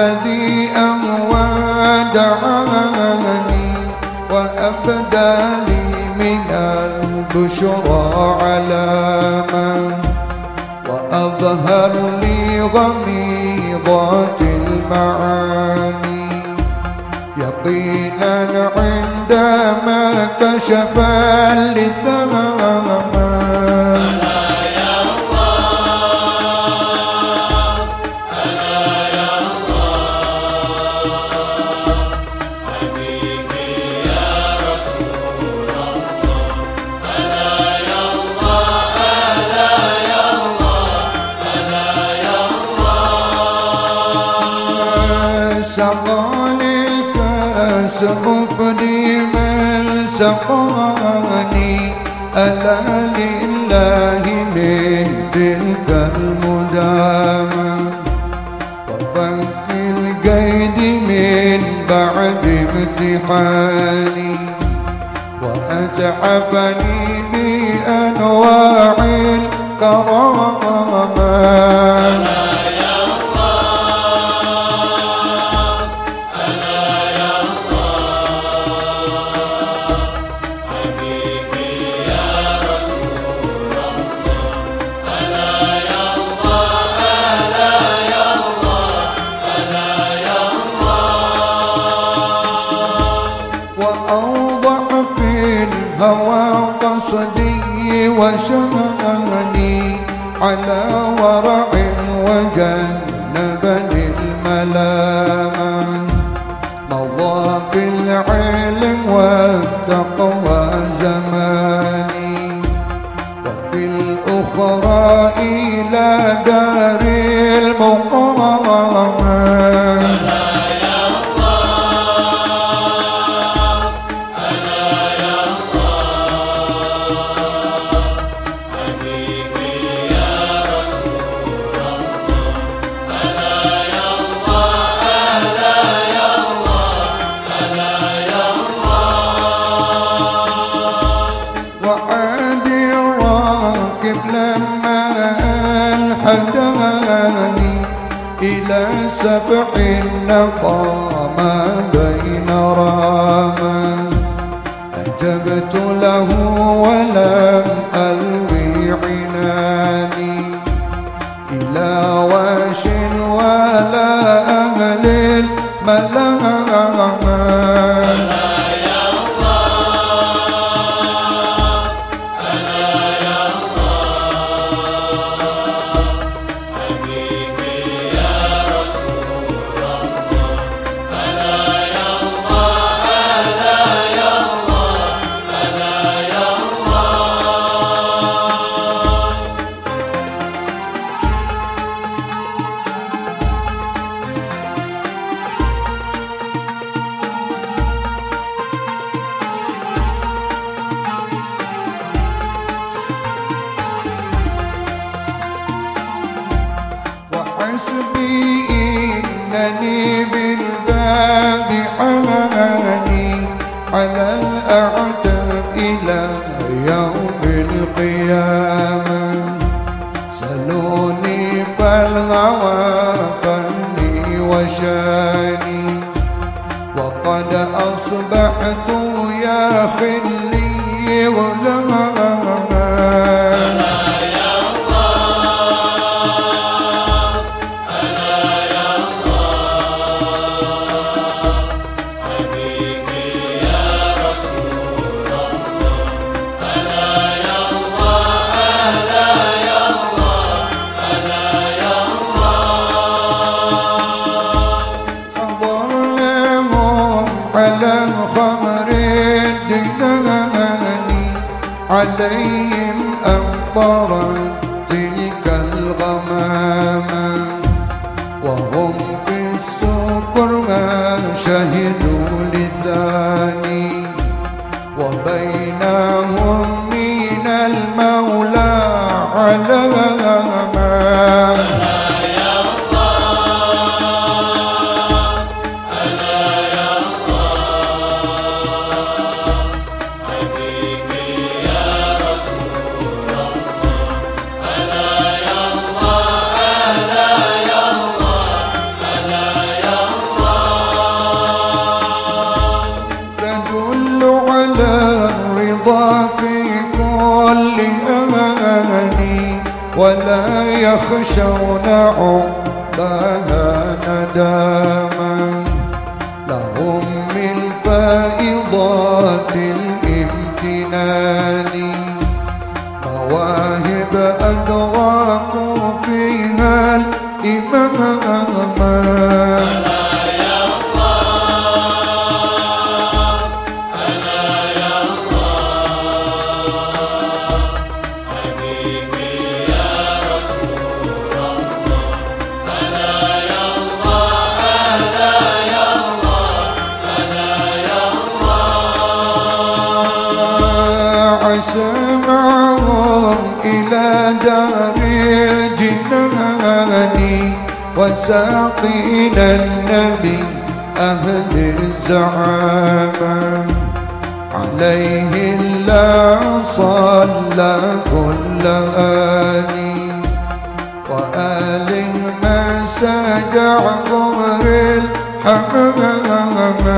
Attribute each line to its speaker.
Speaker 1: الذي أهوى دعاني وأبدى لي من البشرى علامة وأظهر لي غميضات المعاني. يقينا عندما كشف اللثام الكاس أفدي من سقاني ألا لله من تلك المدامة وفك القيد من بعد امتحاني وأتحفني بأنواع الكرامات قصدي وشماني على ورع وجنبني الملامة. مضى في العلم والتقوى زماني. وفي الأخرى إلى دار المقامة. سبع النقى ما بين راما أجبت له ولم ألوي عناني. إلى واش ولا أهل الملامة على الأعتاب إلى يوم القيامة. سلوني فالهوى فني وشاني. وقد أصبحت يا خلي غلاما على خمر الدهان عليهم أمطرت تلك الغمامة وهم في السكر ما شهدوا للثاني وبينهم من المولى علامة يرضى في كل آن ولا يخشون عقباها نداما. لهم من فائضات الامتنان. مواهب أدراكوا فيها الإمامان عسى معهم إلى دار الجنان وساقينا النبي أهل الزعامة عليه الله صلى كل آني. وآله ما سجع ظهر الحمام.